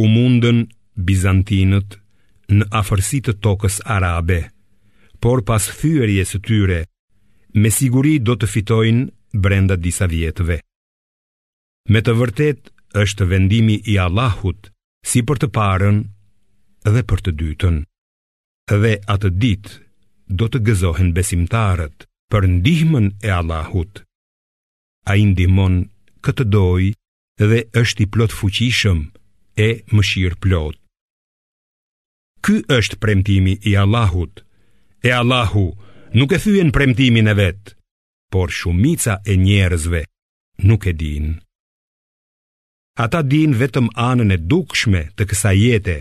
u mundën bizantinët në afërsi të tokës arabe, por pas thyerjes së tyre, me siguri do të fitojnë brenda disa vjetëve. Me të vërtetë është vendimi i Allahut si për të parën dhe për të dytën. Dhe atë ditë do të gëzohen besimtarët për ndihmën e Allahut. Ai ndihmon kë të dojë dhe është i plotfuqishëm e mëshirëplotë. Ky është premtimi i Allahut, e Allahu nuk e thyen premtimin e vet, por shumica e njerëzve nuk e dinë. Ata dinë vetëm anën e dukshme të kësaj jete,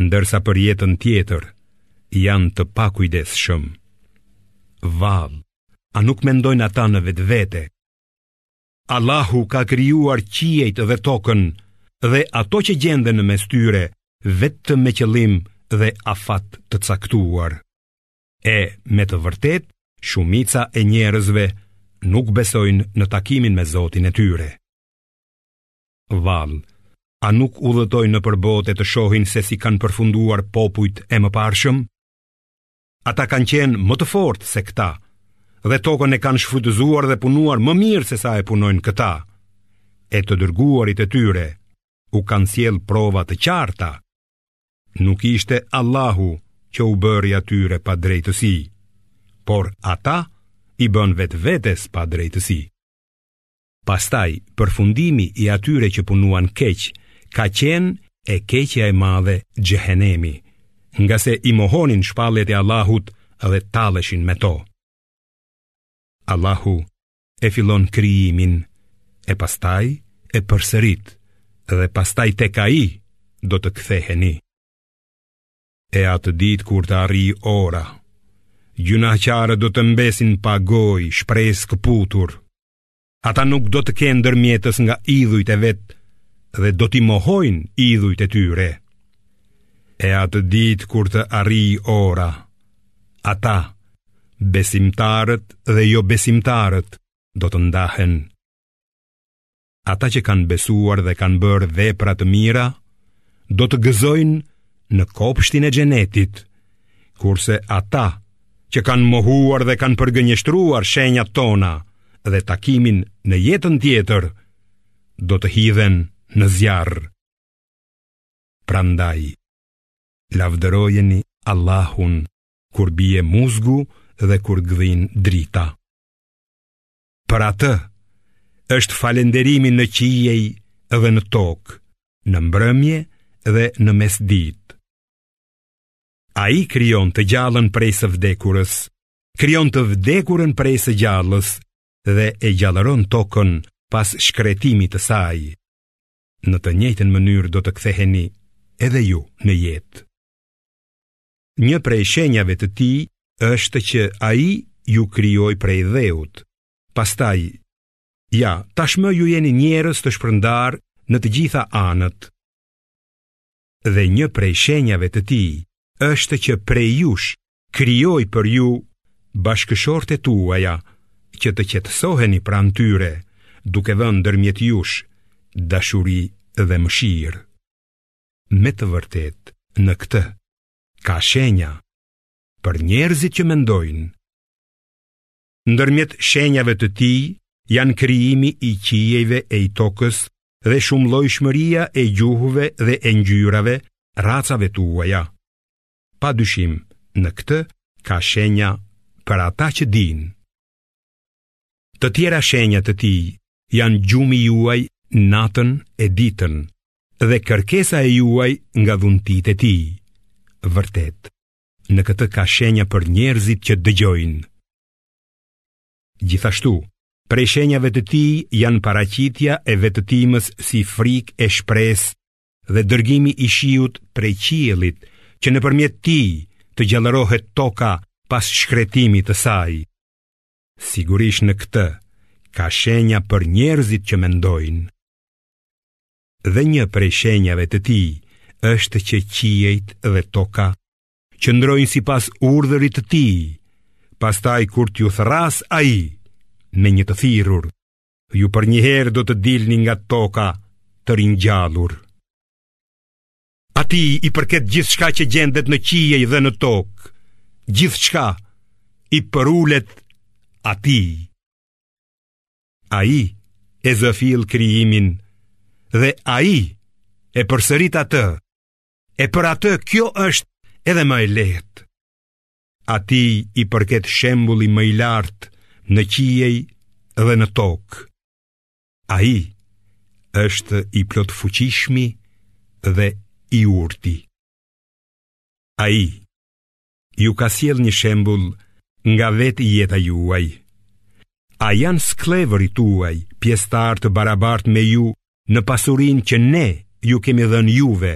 ndërsa për jetën tjetër janë të pakujdesshëm. Vallë, a nuk mendojnë ata në vetvete? Allahu ka krijuar qiejt dhe tokën dhe ato që gjenden në mes tyre vetëm me qëllim dhe afat të caktuar. E me të vërtetë, shumica e njerëzve nuk besojnë në takimin me Zotin e tyre. Vallë, a nuk udhëtojnë nëpër botë e të shohin se si kanë përfunduar popujt e mëparshëm? Ata kanë qenë më të fortë se këta dhe tokën e kanë shfrytëzuar dhe punuar më mirë sesa e punojnë këta. E të dërguarit e tyre u kanë sjellë prova të qarta. Nuk ishte Allahu që u bëri atyre padrejtësi, por ata i bënë vetvetes padrejtësi. Pastaj, përfundimi i atyre që punuan keq ka qenë e keqja e madhe xhehenemi, ngase i mohonin shpalljet e Allahut dhe talleshin me to. Allahu e fillon krijimin e pastaj e përsërit dhe pastaj tek ai do të ktheheni. E atë ditë kur të arrijë ora, gjynahqarët do të mbesin pa gojë, shpresëkëputur. Ata nuk do të kenë ndërmjetës nga idhujt e vet dhe do t'i mohojnë idhujt e tyre. E atë ditë kur të arrijë ora, ata besimtarët dhe jobesimtarët do të ndahen. Ata që kanë besuar dhe kanë bërë vepra të mira do të gëzojnë në kopshtin e xhenetit, kurse ata që kanë mohuar dhe kanë përgënjeshtruar shenjat tona dhe takimin në jetën tjetër, do të hidhen në zjarr. Prandaj, lavdërojeni Allahun kur bie muzgu dhe kur gdhin drita. Për atë është falenderimi në qiej dhe në tokë, në mbrëmje dhe në mesditë. Ai krijon të gjallën prej së vdekurës, krijon të vdekurën prej së gjallës dhe e gjallëron tokën pas shkretimit të saj. Në të njëjtën mënyrë do të ktheheni edhe ju në jetë. Një prej shenjave të tij është që ai ju krijoi prej dheut. Pastaj, ja, tashmë ju jeni njerëz të shpërndarë në të gjitha anët. Dhe një prej shenjave të tij është që prej jush krijoi për ju bashkëshortet tuaja që të qetësoheni pranë tyre, duke vënë ndërmjet jush dashuri dhe mëshirë. me të vërtetë në këtë ka shenja për njerëzit që mendojnë. Ndërmjet shenjave të tij janë krijimi i qiejve e i tokës dhe shumëllojshmëria e gjuhëve dhe e ngjyrave racave tuaja. Pa dyshim në këtë ka shenja për ata që dinë. Të tjera shenja të tij janë gjumi juaj natën e ditën dhe kërkesa e juaj nga dhuntitë e tij. Vërtet, në këtë ka shenja për njerëzit që dëgjojnë. Gjithashtu, prej shenjave të tij janë paraqitja e vetëtimës si frikë e shpresë dhe dërgimi i shiut prej qiellit që nëpërmjet tij të gjallërohet toka pas shkretimit të saj. Sigurisht në këtë ka shenja për njerëzit që mendojnë. Dhe një prej shenjave të tij është që qiejt dhe toka qëndrojnë sipas urdhërit të tij, pastaj kur t'ju thërrasë ai me një të thirur, ju përnjëherë do të dilni nga toka të ringjallur. Atij i përket gjithçka që gjendet në qiej dhe në tokë, gjithçka i përulet atij. Ai e zë fill krijimin dhe ai e përsërit atë, e për atë kjo është edhe më e lehtë. Atij i përket shembulli më i lartë në qiej dhe në tokë. Ai është i plotfuqishmi dhe i urti. Ai ju ka sjellë një shembul nga vetë jeta juaj. A janë skllevërit tuaj pjesëtarë të barabartë me ju në pasurinë që ne ju kemi dhënë juve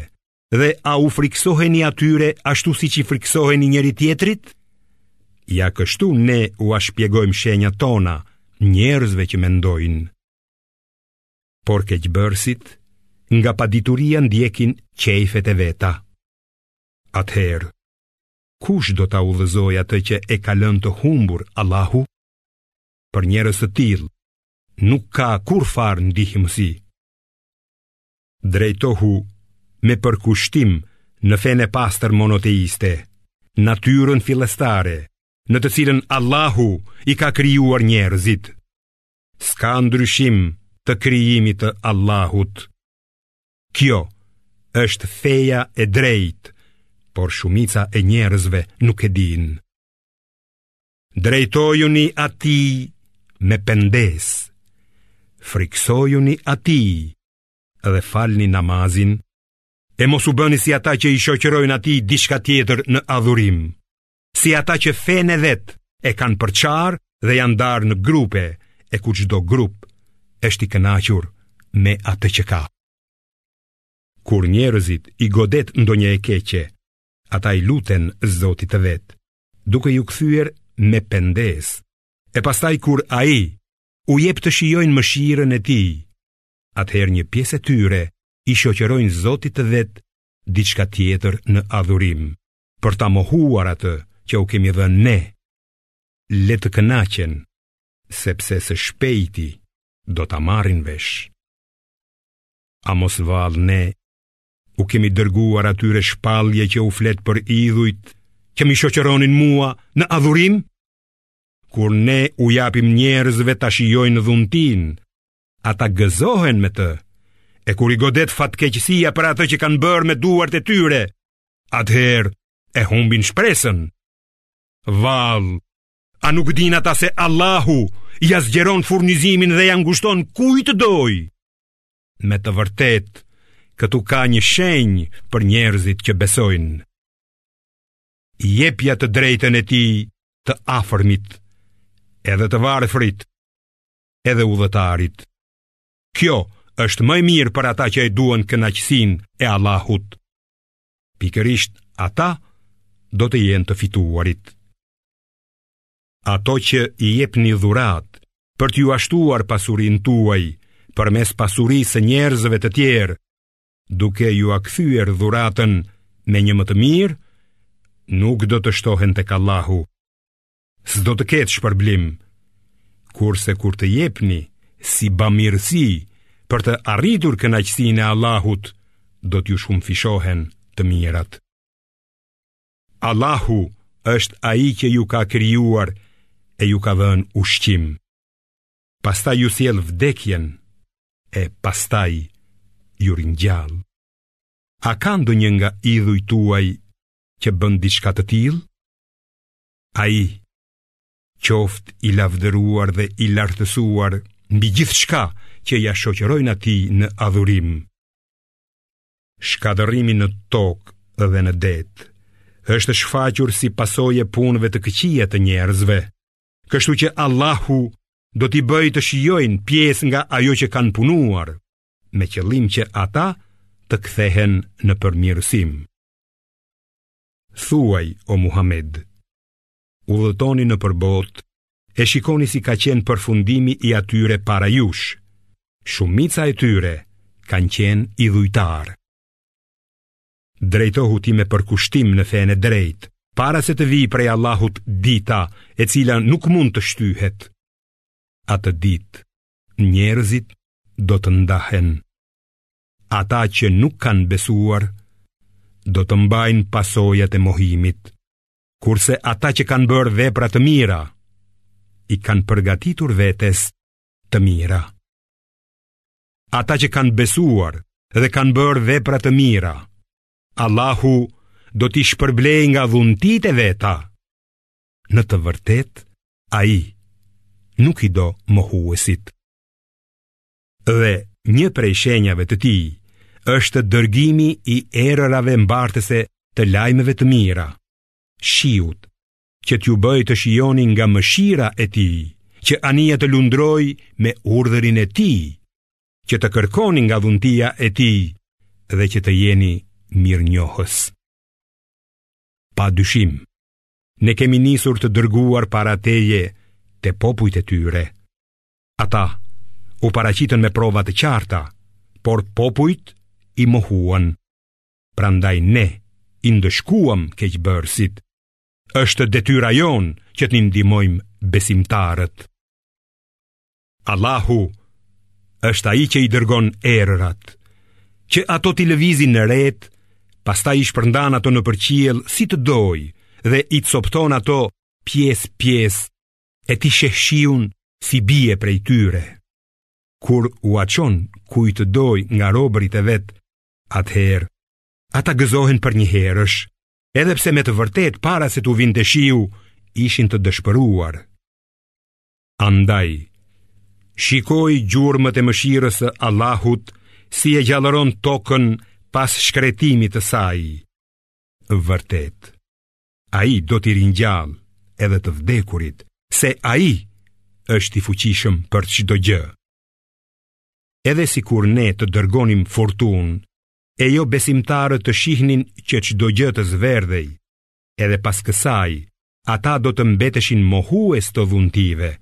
Dhe a u frikësoheni atyre ashtu siç i frikësoheni njëri-tjetrit? Ja kështu ne ua shpjegojmë shenjat tona njerëzve që mendojnë. Por keqbërësit nga padituria ndjekin qejfet e veta. Atëherë, kush do ta udhëzojë atë që e ka lënë të humbur Allahu? Për njerëz të tillë, nuk ka kurrfarë ndihmësi. Drejtohu me përkushtim në fenë e pastër monoteiste, natyrën fillestare, në të cilën Allahu i ka krijuar njerëzit. S'ka ndryshim të krijimit të Allahut. Kjo është feja e drejtë, por shumica e njerëzve nuk e dinë. Drejtojuni atij me pendesë Frikësojuni atij dhe falni namazin E mos u bëni si ata që i shoqërojnë atij diçka tjetër në adhurim Si ata që fenë e vet e kanë përçarë dhe janë ndarë në grupe E ku çdo grup është i kënaqur me atë që ka Kur njerëzit i godet ndonjë e keqe Ata i luten zotit të vet duke iu kthyer me pendesë, e pastaj kur ai u jep të shijojnë mëshirën e tij, atëherë një pjesë e tyre i shoqërojnë zotit të vet diçka tjetër në adhurim, për ta mohuar atë që u kemi dhënë ne, le të kënaqen, sepse së shpejti do ta marrin vesh. A mos vallë ne u kemi dërguar atyre shpallje që u flet për idhujt që m'i shoqëronin mua në adhurim, kur ne u japim njerëzve të shijojnë dhuntinë, ata gëzohen me të, e kur i godet fatkeqësia për atë që kanë bërë me duart e tyre, atëherë e humbin shpresën. Vallë, a nuk dinë ata se Allahu ia zgjeron furnizimin dhe ia ngushton kujt të dojë? Me të vërtetë, këtu ka një shenjë për njerëzit që besojnë. Jepja të drejtën e tij të afërmit, edhe të varfrit, edhe udhëtarit. Kjo është më e mirë për ata që e duan kënaqësinë e Allahut. Pikërisht ata do të jenë të fituarit. Ato që i jepni dhuratë për t'jua shtuar pasurinë tuaj përmes pasurisë së njerëzve të tjerë, duke jua kthyer dhuratën me një më të mirë, nuk do të shtohen tek Allahu. S'do të ketë shpërblim, kurse kur të jepni si bamirësi për të arritur kënaqësinë e Allahut, do t'ju shumëfishohen të mirat. Allahu është ai që ju ka krijuar e ju ka dhënë ushqim. Pastaj ju sjell vdekjen e pastaj ju ringjall. A ka ndonjë nga idhujt tuaj që bën diçka të tillë? Ai qoftë i lavdëruar dhe i lartësuar mbi gjithçka që ia shoqërojnë atij në adhurim. Shkatërrimi në tokë dhe në det është shfaqur si pasojë e punëve të këqija të njerëzve. Kështu që Allahu do t'i bëjë të shijojnë pjesë nga ajo që kanë punuar, me qëllim që ata të kthehen në përmirësim. Thuaj o Muhamed, udhëtoni nëpër botë e shikoni si ka qenë përfundimi i atyre para jush. Shumica e tyre kanë qenë idhujtarë. Drejtohu ti me përkushtim në fenë e drejtë, para se të vijë prej Allahut dita e cila nuk mund të shtyhet. Atë ditë, njerëzit do të ndahen. Ata që nuk kanë besuar, do të mbajnë pasojat e mohimit Kurse ata që kanë bërë vepra të mira, i kanë përgatitur vetes të mira. Ata që kanë besuar dhe kanë bërë vepra të mira, Allahu do t'i shpërblejë nga dhuntitë e veta. Në të vërtetë, ai nuk i do mohuesit. Dhe një prej shenjave të tij është dërgimi i erërave mbartëse të lajmeve të mira, shiut, që t'ju bëjë të shijoni nga mëshira e tij, që anija të lundrojë me urdhrin e tij, që të kërkoni nga dhuntia e tij dhe që të jeni mirënjohës. Pa dyshim, ne kemi nisur të dërguar para teje te popujt e tyre, Ata u paraqitën me prova të qarta, por popujt i mohuan. Prandaj ne i ndëshkuam keqbërësit. Është detyra jonë që t'i ndihmojmë besimtarët. Allahu është ai që i dërgon erërat, që ato t'i lëvizin retë, pastaj i shpërndan ato nëpër qiell si të dojë dhe i copëton ato pjesë-pjesë e ti sheh shiun si bie prej tyre. Kur ua çon kujt të dojë nga robërit e vet, atëherë, ata gëzohen përnjëherësh, edhe pse me të vërtetë para se t'u vinte shiu, ishin të dëshpëruar. Andaj, shikoji gjurmët e mëshirës së Allahut si e gjallëron tokën pas shkretimit të saj. Vërtet, Ai do t'i ringjallë edhe të vdekurit, se ai është i fuqishëm për çdo gjë. Edhe sikur ne të dërgonim furtunë, e jobesimtarët të shihnin që çdo gjë të zverdhej, edhe pas kësaj, ata do të mbeteshin mohues të dhuntive.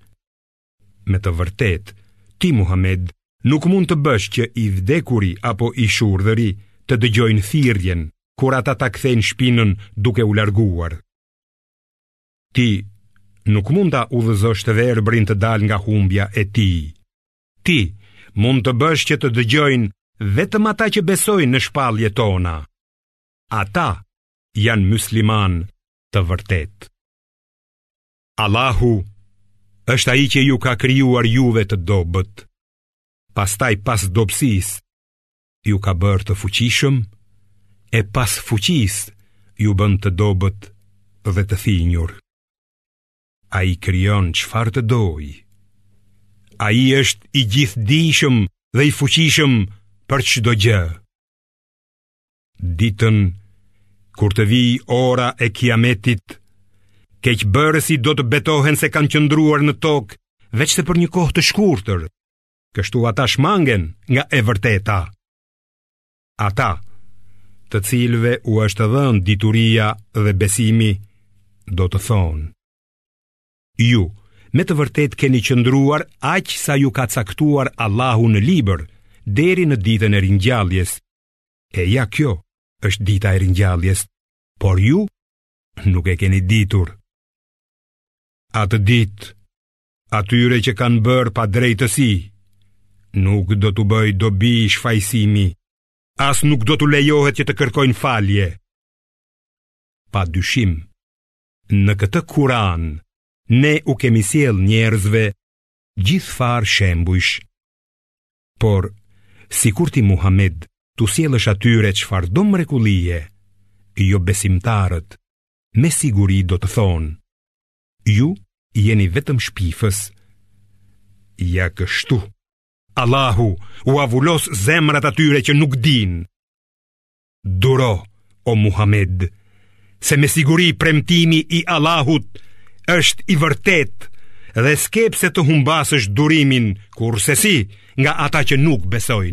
Me të vërtetë, ti Muhamed nuk mund të bësh që i vdekuri apo i shurdhri të dëgjojnë thirrjen kur ata ta kthejnë shpinën duke u larguar. Ti nuk mund ta udhëzosh të verbrin të dalë nga humbja e tij. Ti mund të bësh që të dëgjojnë vetëm ata që besojnë në shpalljet tona. Ata janë myslimanë të vërtetë. Allahu është ai që ju ka krijuar juve të dobët. Pastaj pas dobësisë ju ka bërë të fuqishëm e pas fuqisë ju bën të dobët dhe të thinjur. Ai krijon çfarë të dojë. Ai është i gjithëdijshëm dhe i fuqishëm për çdo gjë Ditën, kur të vijë ora e kiametit, keqbërësit do të betohen se kanë qëndruar në tokë veçse për një kohë të shkurtër, kështu ata shmangen nga e vërteta. Ata, të cilëve u është dhënë dituria dhe besimi, do të thonë. Ju, me të vërtetë keni qëndruar aq sa ju ka caktuar Allahu në libër, deri në ditën e ringjalljes, E ja kjo është dita e ringjalljes, por ju nuk e keni ditur. Atë ditë, atyre që kanë bërë padrejtësi, nuk do t'u bëjë dobi shfajësimi, as nuk do t'u lejohet që të kërkojnë falje. Padyshim, në këtë Kuran, ne u kemi sjellë njerëzve, gjithfarë shembujsh. Por, sikur ti Muhammed, t'u sjellësh atyre çfarëdo mrekullie, jobesimtarët, me siguri do të thonë, ju jeni vetëm shpifës. Ja kështu, Allahu ua vulos zemrat atyre që nuk dinë. Duro, o Muhammed, se me siguri premtimi i Allahut është i vërtetë dhe s'ke pse të humbasësh durimin kurrsesi nga ata që nuk besojnë.